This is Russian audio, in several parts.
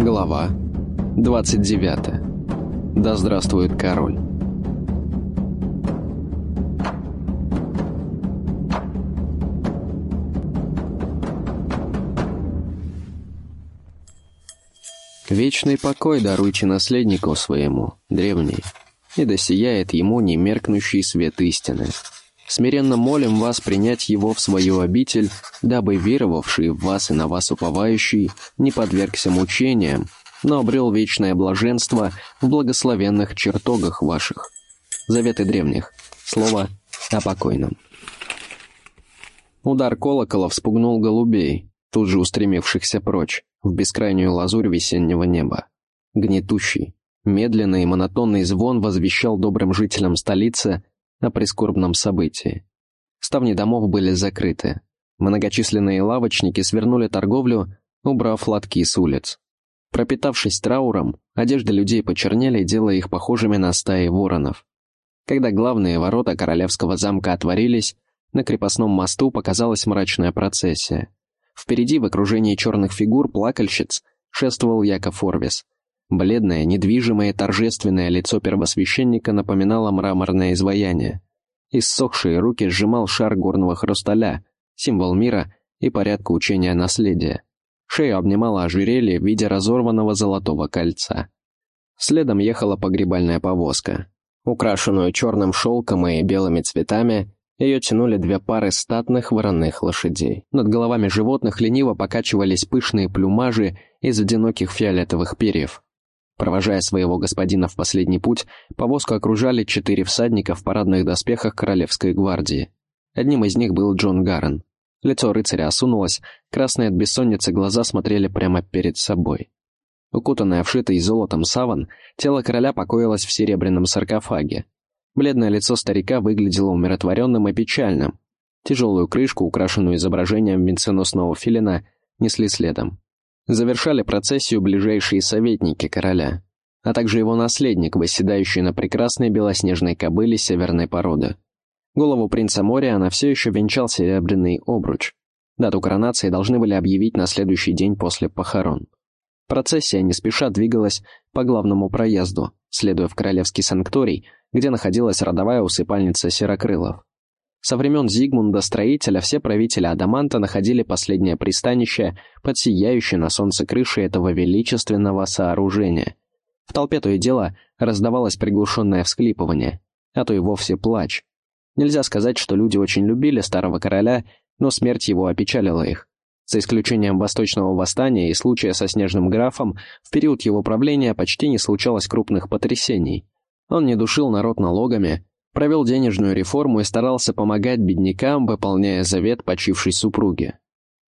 Глава 29. Да здравствует король. Вечный покой даруйте наследнику своему, древний, и досияет ему немеркнущий свет истины. Смиренно молим вас принять его в свою обитель, дабы веровавший в вас и на вас уповающий не подвергся мучениям, но обрел вечное блаженство в благословенных чертогах ваших. Заветы древних. Слово о покойном. Удар колокола вспугнул голубей, тут же устремившихся прочь, в бескрайнюю лазурь весеннего неба. Гнетущий, медленный и монотонный звон возвещал добрым жителям столицы о прискорбном событии. Ставни домов были закрыты. Многочисленные лавочники свернули торговлю, убрав лотки с улиц. Пропитавшись трауром, одежды людей почернели, делая их похожими на стаи воронов. Когда главные ворота королевского замка отворились, на крепостном мосту показалась мрачная процессия. Впереди, в окружении черных фигур плакальщиц, шествовал Яков Орвис — Бледное, недвижимое, торжественное лицо первосвященника напоминало мраморное изваяние. Иссохшие руки сжимал шар горного хрусталя, символ мира и порядка учения наследия. Шею обнимала ожерелье в виде разорванного золотого кольца. Следом ехала погребальная повозка. Украшенную черным шелком и белыми цветами, ее тянули две пары статных вороных лошадей. Над головами животных лениво покачивались пышные плюмажи из одиноких фиолетовых перьев. Провожая своего господина в последний путь, повозку окружали четыре всадника в парадных доспехах Королевской гвардии. Одним из них был Джон Гаррен. Лицо рыцаря осунулось, красные от бессонницы глаза смотрели прямо перед собой. Укутанное вшитый золотом саван, тело короля покоилось в серебряном саркофаге. Бледное лицо старика выглядело умиротворенным и печальным. Тяжелую крышку, украшенную изображением венценосного филина, несли следом. Завершали процессию ближайшие советники короля, а также его наследник, восседающий на прекрасной белоснежной кобыле северной породы. Голову принца Мориана все еще венчал серебряный обруч. Дату коронации должны были объявить на следующий день после похорон. Процессия не спеша двигалась по главному проезду, следуя в королевский санкторий, где находилась родовая усыпальница Серокрылов. Со времен Зигмунда Строителя все правители Адаманта находили последнее пристанище под сияющей на солнце крышей этого величественного сооружения. В толпе то и дело раздавалось приглушенное всклипывание, а то и вовсе плач. Нельзя сказать, что люди очень любили старого короля, но смерть его опечалила их. За исключением Восточного восстания и случая со Снежным графом, в период его правления почти не случалось крупных потрясений. Он не душил народ налогами, провел денежную реформу и старался помогать беднякам, выполняя завет почившей супруги.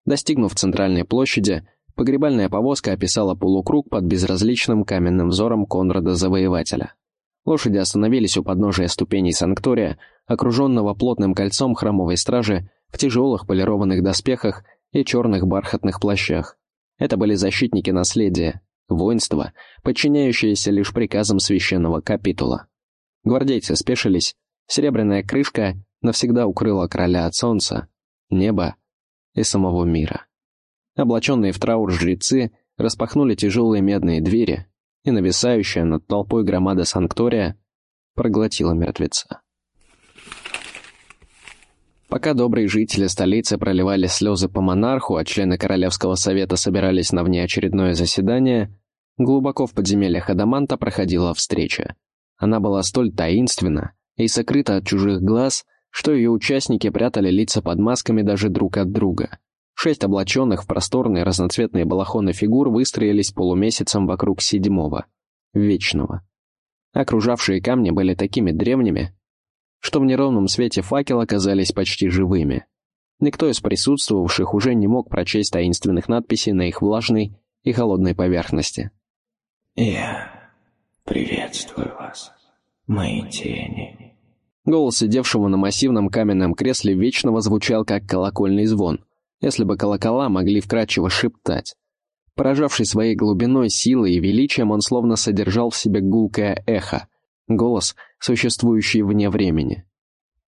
Достигнув центральной площади, погребальная повозка описала полукруг под безразличным каменным взором Конрада Завоевателя. Лошади остановились у подножия ступеней санктория, окруженного плотным кольцом храмовой стражи в тяжелых полированных доспехах и черных бархатных плащах. Это были защитники наследия, воинство, подчиняющееся лишь приказам священного капитула. Гвардейцы спешились. Серебряная крышка навсегда укрыла короля от солнца, неба и самого мира. Облаченные в траур жрецы распахнули тяжелые медные двери, и нависающая над толпой громада Санктория проглотила мертвеца. Пока добрые жители столицы проливали слезы по монарху, а члены Королевского совета собирались на внеочередное заседание, глубоко в подземельях Адаманта проходила встреча. Она была столь таинственна и сокрыта от чужих глаз, что ее участники прятали лица под масками даже друг от друга. Шесть облаченных в просторные разноцветные балахоны фигур выстроились полумесяцем вокруг седьмого, вечного. Окружавшие камни были такими древними, что в неровном свете факела казались почти живыми. Никто из присутствовавших уже не мог прочесть таинственных надписей на их влажной и холодной поверхности. «Я «Приветствую вас, мои тени». Голос сидевшего на массивном каменном кресле вечного звучал как колокольный звон, если бы колокола могли вкрадчиво шептать. Поражавший своей глубиной, силой и величием, он словно содержал в себе гулкое эхо, голос, существующий вне времени.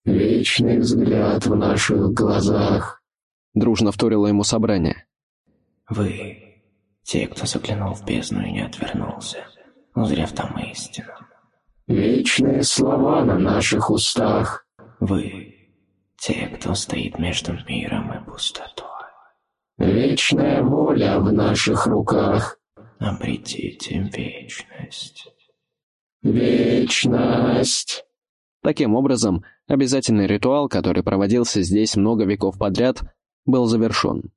«Вечный взгляд в наших глазах», — дружно вторило ему собрание. «Вы Те, кто заглянул в бездну и не отвернулся, узрев там истину. Вечные слова на наших устах. Вы — те, кто стоит между миром и пустотой. Вечная воля в наших руках. Обретите вечность. Вечность. Таким образом, обязательный ритуал, который проводился здесь много веков подряд, был завершен.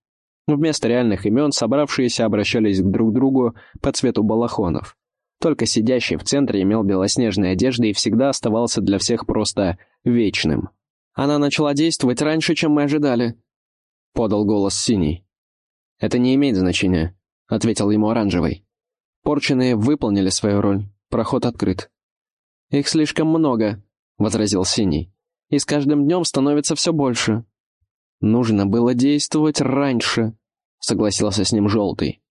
Вместо реальных имен собравшиеся обращались к друг другу по цвету балахонов. Только сидящий в центре имел белоснежные одежды и всегда оставался для всех просто вечным. «Она начала действовать раньше, чем мы ожидали», — подал голос Синий. «Это не имеет значения», — ответил ему Оранжевый. «Порченые выполнили свою роль. Проход открыт». «Их слишком много», — возразил Синий. «И с каждым днем становится все больше». «Нужно было действовать раньше», — согласился с ним Желтый.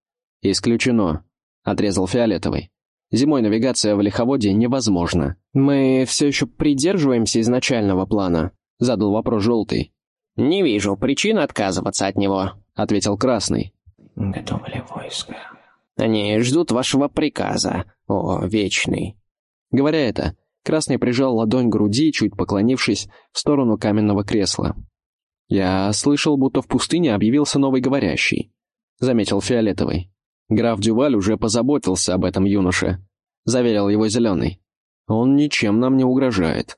«Исключено», — отрезал Фиолетовый. «Зимой навигация в лиховодье невозможна». «Мы все еще придерживаемся изначального плана», — задал вопрос Желтый. «Не вижу причин отказываться от него», — ответил Красный. Готово ли войско? «Они ждут вашего приказа, о Вечный». Говоря это, Красный прижал ладонь к груди, чуть поклонившись в сторону каменного кресла. «Я слышал, будто в пустыне объявился новый говорящий», — заметил Фиолетовый. «Граф Дюваль уже позаботился об этом юноше», — заверил его Зеленый. «Он ничем нам не угрожает».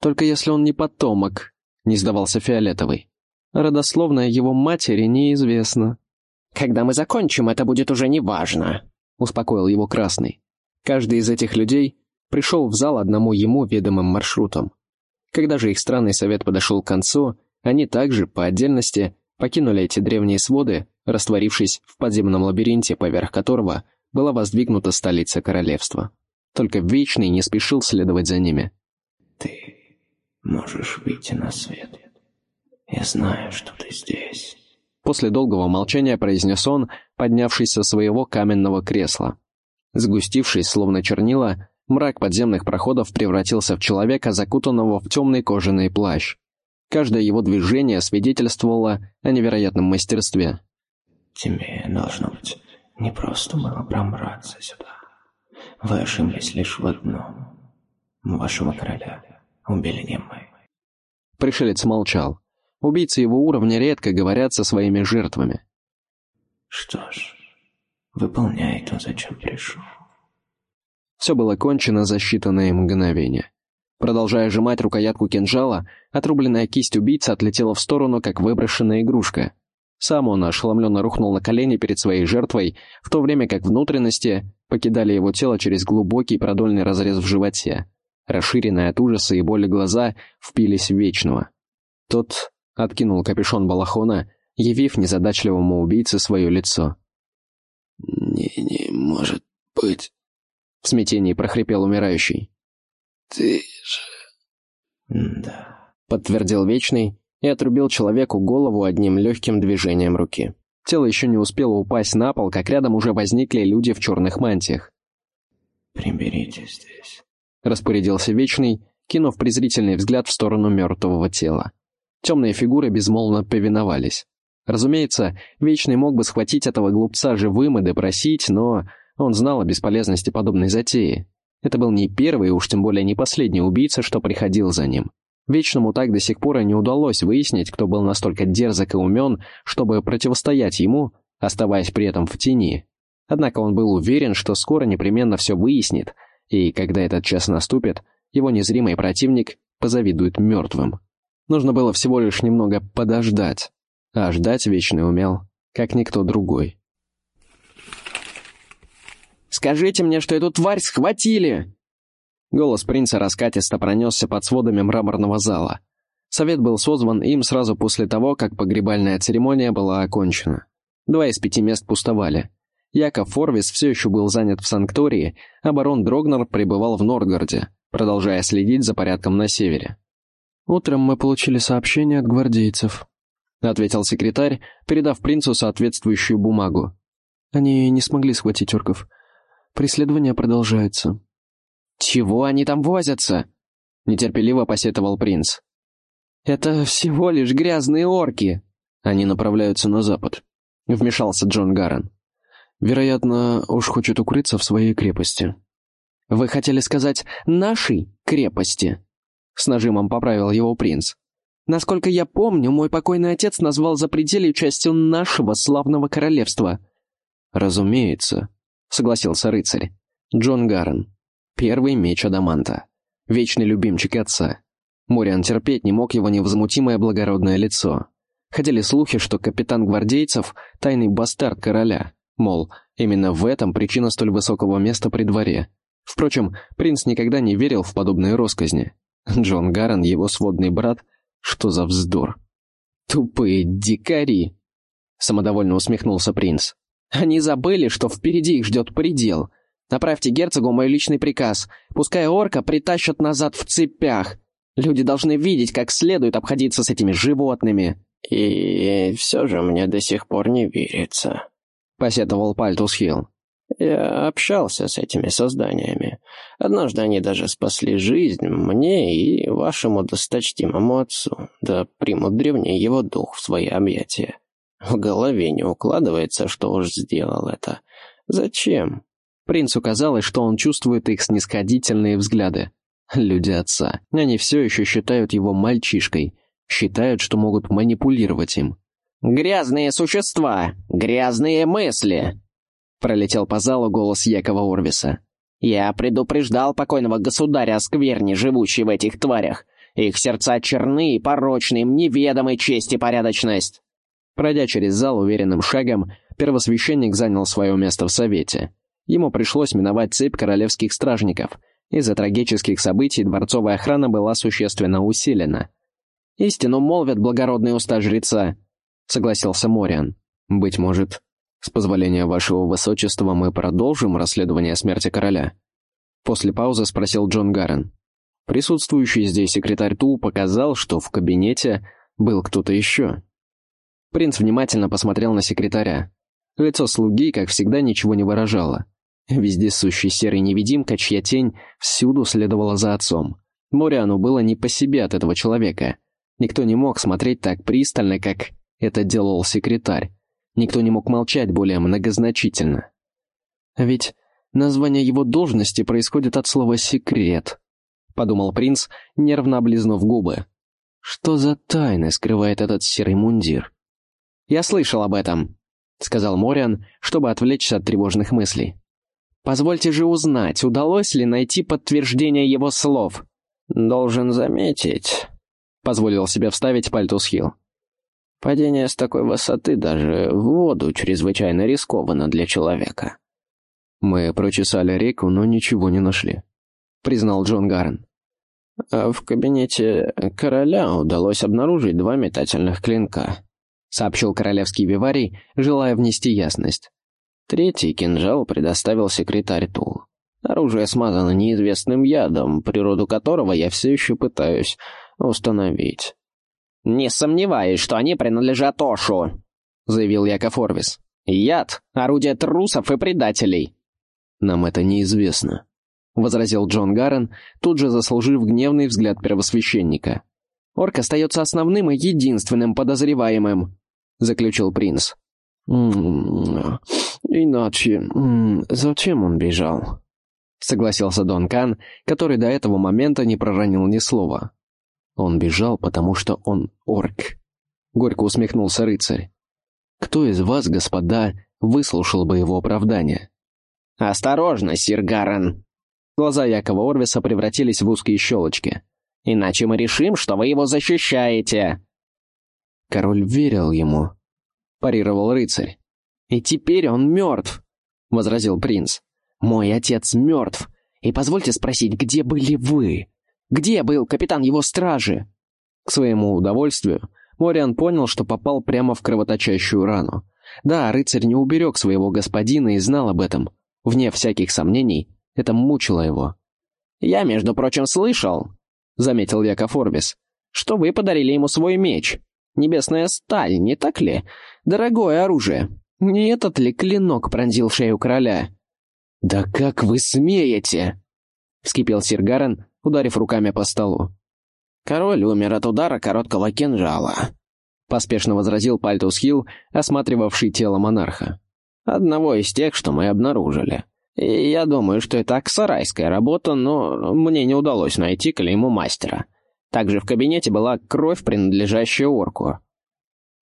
«Только если он не потомок», — не сдавался Фиолетовый. «Родословная его матери неизвестна». «Когда мы закончим, это будет уже неважно», — успокоил его Красный. Каждый из этих людей пришел в зал одному ему ведомым маршрутом. Когда же их странный совет подошел к концу, они также, по отдельности, покинули эти древние своды, растворившись в подземном лабиринте, поверх которого была воздвигнута столица королевства. Только Вечный не спешил следовать за ними. Ты можешь выйти на свет. Я знаю, что ты здесь. После долгого молчания произнес он, поднявшись со своего каменного кресла. Сгустившись, словно чернила, мрак подземных проходов превратился в человека, закутанного в темный кожаный плащ. Каждое его движение свидетельствовало о невероятном мастерстве. Тебе, должно быть, не просто было пробраться сюда. Вы ошиблись лишь в одном. Вашего короля убили не мы. Пришелец молчал. Убийцы его уровня редко говорят со своими жертвами. Что ж, выполняй то, зачем пришел. Все было кончено за считанные мгновения. Продолжая сжимать рукоятку кинжала, отрубленная кисть убийцы отлетела в сторону, как выброшенная игрушка. Сам он ошеломленно рухнул на колени перед своей жертвой, в то время как внутренности покидали его тело через глубокий продольный разрез в животе. Расширенные от ужаса и боли глаза впились в вечного. Тот откинул капюшон балахона, явив незадачливому убийце свое лицо. «Не, не может быть...» В смятении прохрипел умирающий. «Ты же...» «Да...» Подтвердил Вечный и отрубил человеку голову одним легким движением руки. Тело еще не успело упасть на пол, как рядом уже возникли люди в черных мантиях. «Приберите здесь», — распорядился Вечный, кинув презрительный взгляд в сторону мертвого тела. Темные фигуры безмолвно повиновались. Разумеется, Вечный мог бы схватить этого глупца живым и допросить, но он знал о бесполезности подобной затеи. Это был не первый, уж тем более не последний убийца, что приходил за ним. Вечному так до сих пор и не удалось выяснить, кто был настолько дерзок и умен, чтобы противостоять ему, оставаясь при этом в тени. Однако он был уверен, что скоро непременно все выяснит, и когда этот час наступит, его незримый противник позавидует мертвым. Нужно было всего лишь немного подождать, а ждать Вечный умел, как никто другой. «Скажите мне, что эту тварь схватили!» Голос принца раскатисто пронесся под сводами мраморного зала. Совет был созван им сразу после того, как погребальная церемония была окончена. Два из пяти мест пустовали. Яков Форвис все еще был занят в Санктории, а барон Дрогнер пребывал в Нордгарде, продолжая следить за порядком на севере. «Утром мы получили сообщение от гвардейцев», — ответил секретарь, передав принцу соответствующую бумагу. «Они не смогли схватить орков. Преследование продолжается». «Чего они там возятся?» — нетерпеливо посетовал принц. «Это всего лишь грязные орки!» «Они направляются на запад», — вмешался Джон Гаррен. Вероятно, уж хочет укрыться в своей крепости». «Вы хотели сказать «нашей крепости»?» С нажимом поправил его принц. «Насколько я помню, мой покойный отец назвал за пределью частью нашего славного королевства». «Разумеется», — согласился рыцарь. Джон Гаррен. Первый меч Адаманта. Вечный любимчик отца. Мориан терпеть не мог его невозмутимое благородное лицо. Ходили слухи, что капитан гвардейцев — тайный бастард короля. Мол, именно в этом причина столь высокого места при дворе. Впрочем, принц никогда не верил в подобные росказни. Джон Гаррен, его сводный брат, что за вздор. «Тупые дикари!» — самодовольно усмехнулся принц. «Они забыли, что впереди их ждет предел. Направьте герцогу мой личный приказ. Пускай орка притащат назад в цепях. Люди должны видеть, как следует обходиться с этими животными». «И все же мне до сих пор не верится», — посетовал Пальтус Хилл. «Я общался с этими созданиями. Однажды они даже спасли жизнь мне и вашему досточтимому отцу, да примут древний его дух в свои объятия. В голове не укладывается, что уж сделал это. Зачем?» Принцу казалось, что он чувствует их снисходительные взгляды. Люди отца. Они все еще считают его мальчишкой. Считают, что могут манипулировать им. «Грязные существа! Грязные мысли!» Пролетел по залу голос Якова Орвиса. «Я предупреждал покойного государя о скверне, живущей в этих тварях. Их сердца черны и порочны, им неведомы честь и порядочность». Пройдя через зал уверенным шагом, первосвященник занял свое место в совете. Ему пришлось миновать цепь королевских стражников — из-за трагических событий дворцовая охрана была существенно усилена. «Истину молвят благородные уста жреца», — согласился Мориан. «Быть может, с позволения вашего высочества мы продолжим расследование смерти короля?» После паузы спросил Джон Гаррен. Присутствующий здесь секретарь Тул показал, что в кабинете был кто-то еще. Принц внимательно посмотрел на секретаря. Лицо слуги, как всегда, ничего не выражало. Вездесущий серый невидимка, чья тень всюду следовала за отцом. Мориану было не по себе от этого человека. Никто не мог смотреть так пристально, как это делал секретарь. Никто не мог молчать более многозначительно. Ведь название его должности происходит от слова «секрет», — подумал принц, нервно облизнув губы. Что за тайны скрывает этот серый мундир? «Я слышал об этом», — сказал Мориан, чтобы отвлечься от тревожных мыслей. Позвольте же узнать, удалось ли найти подтверждение его слов. «Должен заметить», — позволил себе вставить Пальтус Хилл. «Падение с такой высоты даже в воду чрезвычайно рискованно для человека». «Мы прочесали реку, но ничего не нашли», — признал Джон Гаррен. А «В кабинете короля удалось обнаружить два метательных клинка», — сообщил королевский виварий, желая внести ясность. Третий кинжал предоставил секретарь Тул. Оружие смазано неизвестным ядом, природу которого я все еще пытаюсь установить. «Не сомневаюсь, что они принадлежат Ошу», — заявил Яков Орвис. «Яд — орудие трусов и предателей». «Нам это неизвестно», — возразил Джон Гаррен, тут же заслужив гневный взгляд первосвященника. «Орк остается основным и единственным подозреваемым», — заключил принц. «Иначе зачем он бежал?» Согласился Дон Кан, который до этого момента не проронил ни слова. «Он бежал, потому что он орк», — горько усмехнулся рыцарь. «Кто из вас, господа, выслушал бы его оправдание?» «Осторожно, сир Гаррен!» Глаза Якова Орвиса превратились в узкие щелочки. «Иначе мы решим, что вы его защищаете!» Король верил ему, парировал рыцарь. «И теперь он мертв», — возразил принц. «Мой отец мертв. И позвольте спросить, где были вы? Где был капитан его стражи?» К своему удовольствию Мориан понял, что попал прямо в кровоточащую рану. Да, рыцарь не уберег своего господина и знал об этом. Вне всяких сомнений, это мучило его. «Я, между прочим, слышал», — заметил Яков Орбис, «что вы подарили ему свой меч. Небесная сталь, не так ли? Дорогое оружие. Не этот ли клинок пронзил шею короля? «Да как вы смеете?» — вскипел сир Гарен, ударив руками по столу. «Король умер от удара короткого кинжала», — поспешно возразил Пальтус Хилл, осматривавший тело монарха. Одного из тех, что мы обнаружили. И я думаю, что это аксарайская работа, но мне не удалось найти клейму мастера. Также в кабинете была кровь, принадлежащая орку.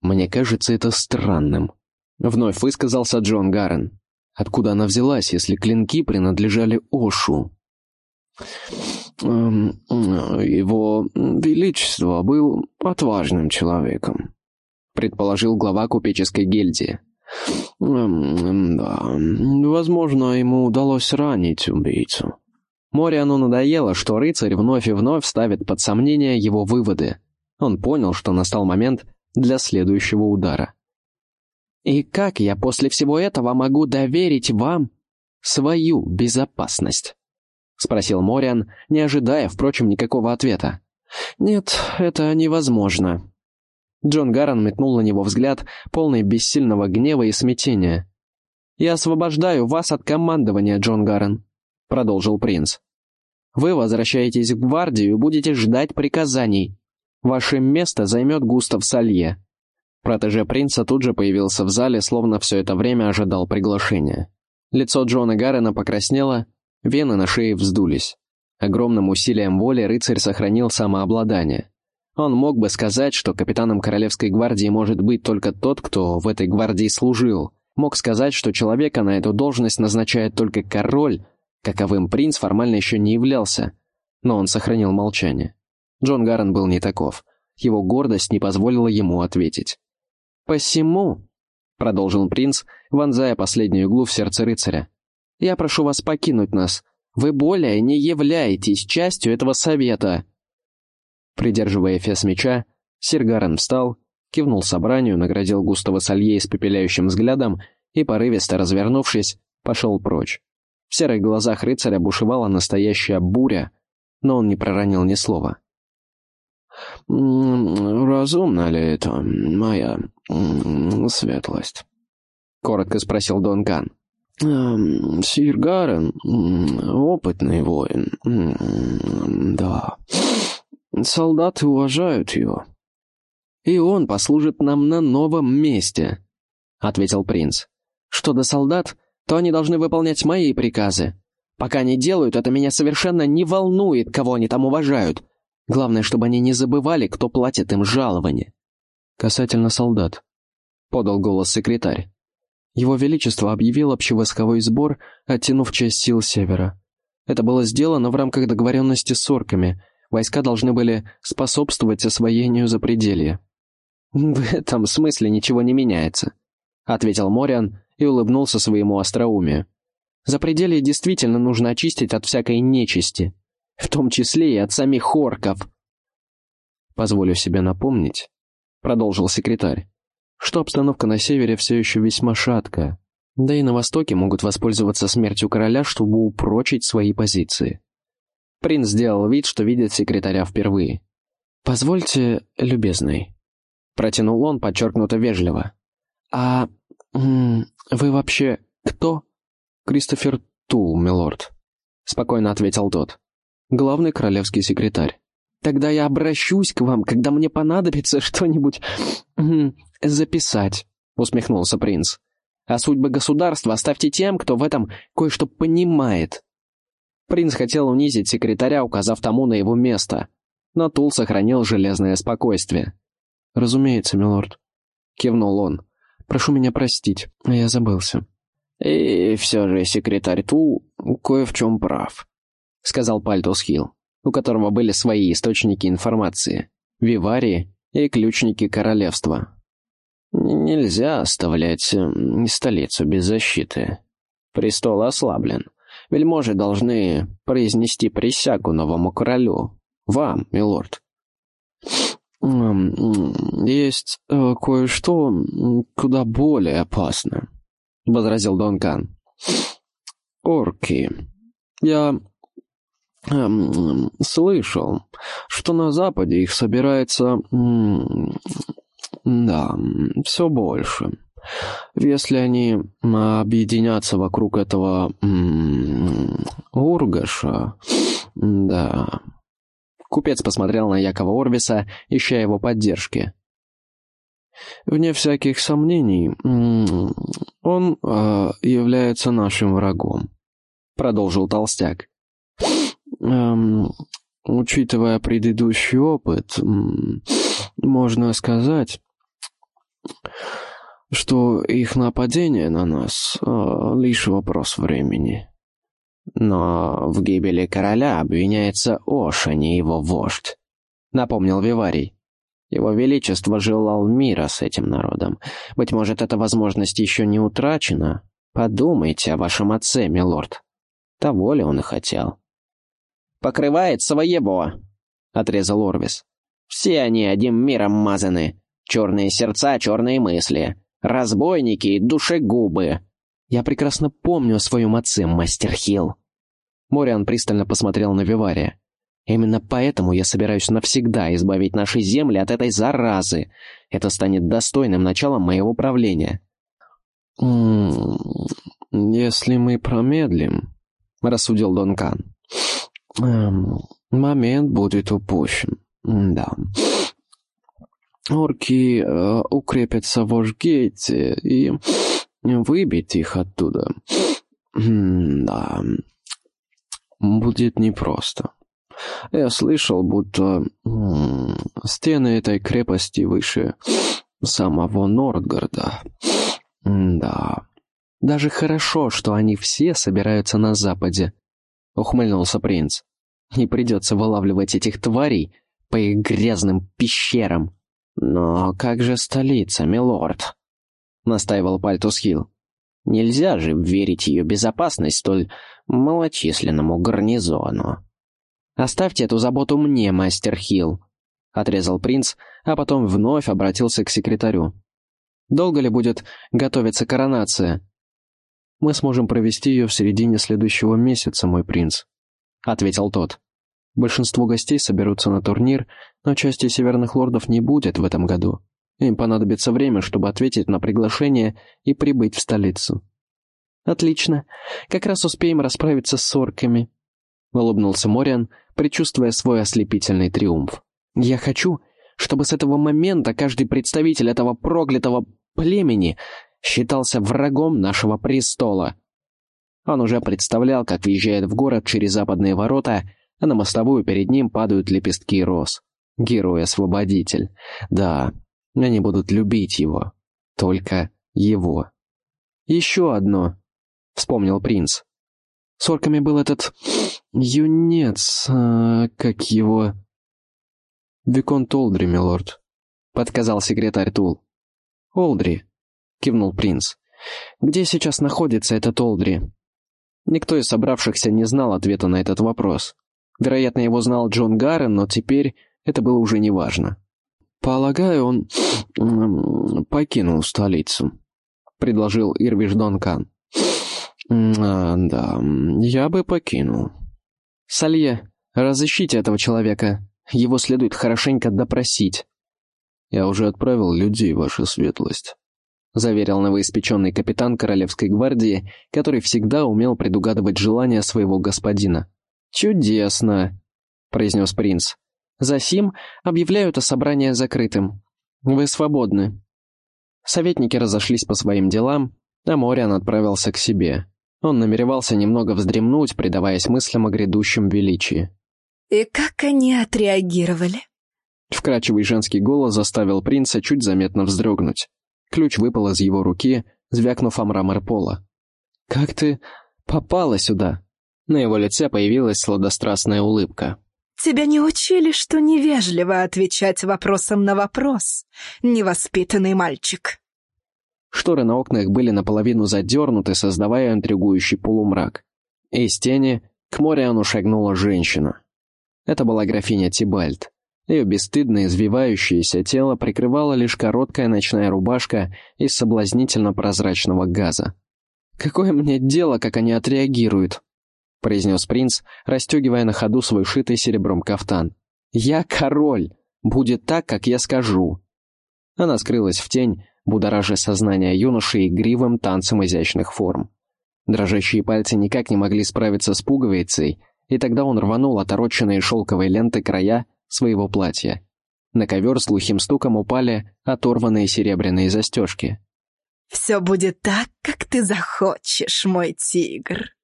«Мне кажется это странным», — вновь высказался Джон Гаррен. «Откуда она взялась, если клинки принадлежали Ошу?» эм, «Его Величество был отважным человеком», — предположил глава купеческой гильдии. Эм, «Да, возможно, ему удалось ранить убийцу». Мориану надоело, что рыцарь вновь и вновь ставит под сомнение его выводы. Он понял, что настал момент для следующего удара. «И как я после всего этого могу доверить вам свою безопасность?» — спросил Мориан, не ожидая, впрочем, никакого ответа. «Нет, это невозможно». Джон Гаррен метнул на него взгляд, полный бессильного гнева и смятения. «Я освобождаю вас от командования, Джон Гаррен продолжил принц. «Вы возвращаетесь в гвардию и будете ждать приказаний. Ваше место займет Густав Салье». Протеже принца тут же появился в зале, словно все это время ожидал приглашения. Лицо Джона Гаррена покраснело, вены на шее вздулись. Огромным усилием воли рыцарь сохранил самообладание. Он мог бы сказать, что капитаном Королевской гвардии может быть только тот, кто в этой гвардии служил. Мог сказать, что человека на эту должность назначает только король, Каковым принц формально еще не являлся, но он сохранил молчание. Джон Гаррен был не таков. Его гордость не позволила ему ответить. «Посему», — продолжил принц, вонзая последнюю иглу в сердце рыцаря, «я прошу вас покинуть нас. Вы более не являетесь частью этого совета». Придерживая эфес меча, сир Гаррен встал, кивнул собранию, наградил Густава Салье испепеляющим взглядом и, порывисто развернувшись, пошел прочь. В серых глазах рыцаря бушевала настоящая буря, но он не проронил ни слова. «Разумно ли это, моя светлость?» — коротко спросил Дон Ган. «Эм, «Сир Гарен — опытный воин, да. Солдаты уважают его». «И он послужит нам на новом месте», — ответил принц. «Что до солдат, то они должны выполнять мои приказы. Пока они делают, это меня совершенно не волнует, кого они там уважают. Главное, чтобы они не забывали, кто платит им жалование. «Касательно солдат», — подал голос секретарь. Его Величество объявил общевойсковой сбор, оттянув часть сил севера. Это было сделано в рамках договоренности с орками. Войска должны были способствовать освоению запределья. «В этом смысле ничего не меняется», — ответил Мориан, и улыбнулся своему остроумию. «Запределье действительно нужно очистить от всякой нечисти, в том числе и от самих хорков». «Позволю себе напомнить», — продолжил секретарь, «что обстановка на севере все еще весьма шаткая, да и на востоке могут воспользоваться смертью короля, чтобы упрочить свои позиции». Принц сделал вид, что видит секретаря впервые. «Позвольте, любезный», — протянул он подчеркнуто вежливо. «А «Вы вообще кто?» «Кристофер Тул, милорд», — спокойно ответил тот. «Главный королевский секретарь». «Тогда я обращусь к вам, когда мне понадобится что-нибудь записать», — усмехнулся принц. «А судьбы государства оставьте тем, кто в этом кое-что понимает». Принц хотел унизить секретаря, указав тому на его место, но Тул сохранил железное спокойствие. «Разумеется, милорд», — кивнул он. Прошу меня простить, я забылся». «И все же секретарь Тул кое в чем прав», — сказал Пальтус Хилл, у которого были свои источники информации, виварии и ключники королевства. «Нельзя оставлять столицу без защиты. Престол ослаблен. Вельможи должны произнести присягу новому королю. Вам, милорд». «Есть э, кое-что куда более опасно», — возразил Донкан. «Орки. Я слышал, что на Западе их собирается... да, все больше. Если они объединятся вокруг этого Ургаша, да, Купец посмотрел на Якова Орвиса, ища его поддержки. вне всяких сомнений, он э, является нашим врагом», — продолжил Толстяк. Эм, учитывая предыдущий опыт, можно сказать, что их нападение на нас э, лишь вопрос времени. Но в гибели короля обвиняется Ош, а не его вождь, напомнил Виварий. Его Величество желал мира с этим народом. Быть может, эта возможность еще не утрачена? Подумайте о вашем отце, милорд. Того ли он и хотел? «Покрывает своего», — отрезал Орвис. «Все они одним миром мазаны. Черные сердца, черные мысли. Разбойники и душегубы. Я прекрасно помню о своем отце, мастер Хилл». Мориан пристально посмотрел на Вивария. Именно поэтому я собираюсь навсегда избавить наши земли от этой заразы. Это станет достойным началом моего правления. «Если мы промедлим», — рассудил Донкан, эм, — «момент будет упущен. Да. Орки э, укрепятся в Ошгейте и выбить их оттуда. Да. Будет непросто». Я слышал, будто стены этой крепости выше самого Нордгарда. Да. Даже хорошо, что они все собираются на западе, ухмыльнулся принц. Не придется вылавливать этих тварей по их грязным пещерам. Но как же столица, милорд? Настаивал Пальтус Хилл. Нельзя же верить ее безопасность столь малочисленному гарнизону. «Оставьте эту заботу мне, мастер Хилл», — отрезал принц, а потом вновь обратился к секретарю. «Долго ли будет готовиться коронация?» «Мы сможем провести ее в середине следующего месяца, мой принц», — ответил тот. «Большинство гостей соберутся на турнир, но части северных лордов не будет в этом году. Им понадобится время, чтобы ответить на приглашение и прибыть в столицу». «Отлично. Как раз успеем расправиться с орками», — улыбнулся Мориан, предчувствуя свой ослепительный триумф. «Я хочу, чтобы с этого момента каждый представитель этого проклятого племени считался врагом нашего престола». Он уже представлял, как въезжает в город через западные ворота, а на мостовую перед ним падают лепестки роз. Герой-освободитель. Да, они будут любить его. Только его. «Еще одно», — вспомнил принц. С орками был этот... юнец... А, как его... «Виконт Олдри, милорд», — подсказал секретарь Тул. «Олдри», — кивнул принц. «Где сейчас находится этот Олдри?» Никто из собравшихся не знал ответа на этот вопрос. Вероятно, его знал Джон Гаррен, но теперь это было уже неважно. «Полагаю, он покинул столицу», — предложил Ирвиш Донкан. А, да, я бы покинул. Салье, разыщите этого человека. Его следует хорошенько допросить. Я уже отправил людей, ваша светлость. Заверил новоиспеченный капитан Королевской гвардии, который всегда умел предугадывать желания своего господина. «Чудесно!» — произнес принц. «Засим объявляют о собрании закрытым. Вы свободны». Советники разошлись по своим делам, а Мориан отправился к себе. Он намеревался немного вздремнуть, предаваясь мыслям о грядущем величии. «И как они отреагировали?» Вкрадчивый женский голос заставил принца чуть заметно вздрогнуть. Ключ выпал из его руки, звякнув о мрамор пола. «Как ты попала сюда?» На его лице появилась сладострастная улыбка. «Тебя не учили, что невежливо отвечать вопросом на вопрос, невоспитанный мальчик?» Шторы на окнах были наполовину задернуты, создавая интригующий полумрак. Из тени к Мориану шагнула женщина. Это была графиня Тибальд. Ее бесстыдно извивающееся тело прикрывала лишь короткая ночная рубашка из соблазнительно прозрачного газа. «Какое мне дело, как они отреагируют?» — произнес принц, расстегивая на ходу свой шитый серебром кафтан. «Я король! Будет так, как я скажу!» Она скрылась в тень, будоража сознание юноши игривым танцем изящных форм. Дрожащие пальцы никак не могли справиться с пуговицей, и тогда он рванул отороченные шелковой ленты края своего платья. На ковер с глухим стуком упали оторванные серебряные застежки. «Все будет так, как ты захочешь, мой тигр», —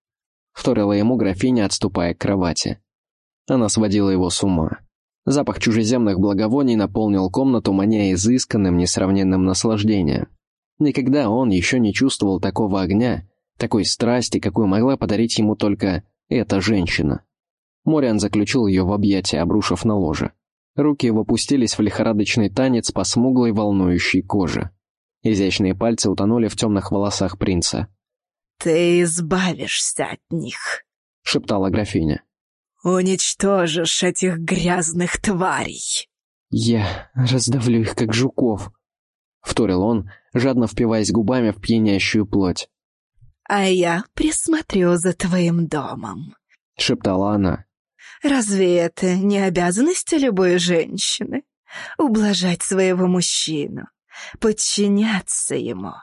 вторила ему графиня, отступая к кровати. Она сводила его с ума. Запах чужеземных благовоний наполнил комнату, маня изысканным, несравненным наслаждением. Никогда он еще не чувствовал такого огня, такой страсти, какую могла подарить ему только эта женщина. Мориан заключил ее в объятия, обрушив на ложе. Руки его пустились в лихорадочный танец по смуглой волнующей коже. Изящные пальцы утонули в темных волосах принца. «Ты избавишься от них», — шептала графиня. «Уничтожишь этих грязных тварей!» «Я раздавлю их, как жуков», — вторил он, жадно впиваясь губами в пьянящую плоть. «А я присмотрю за твоим домом», — шептала она. «Разве это не обязанность любой женщины? Ублажать своего мужчину, подчиняться ему,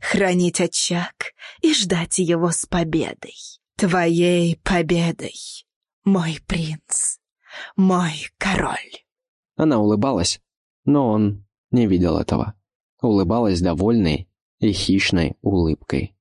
хранить очаг и ждать его с победой. Твоей победой!» «Мой принц, мой король». Она улыбалась, но он не видел этого. Улыбалась довольной и хищной улыбкой.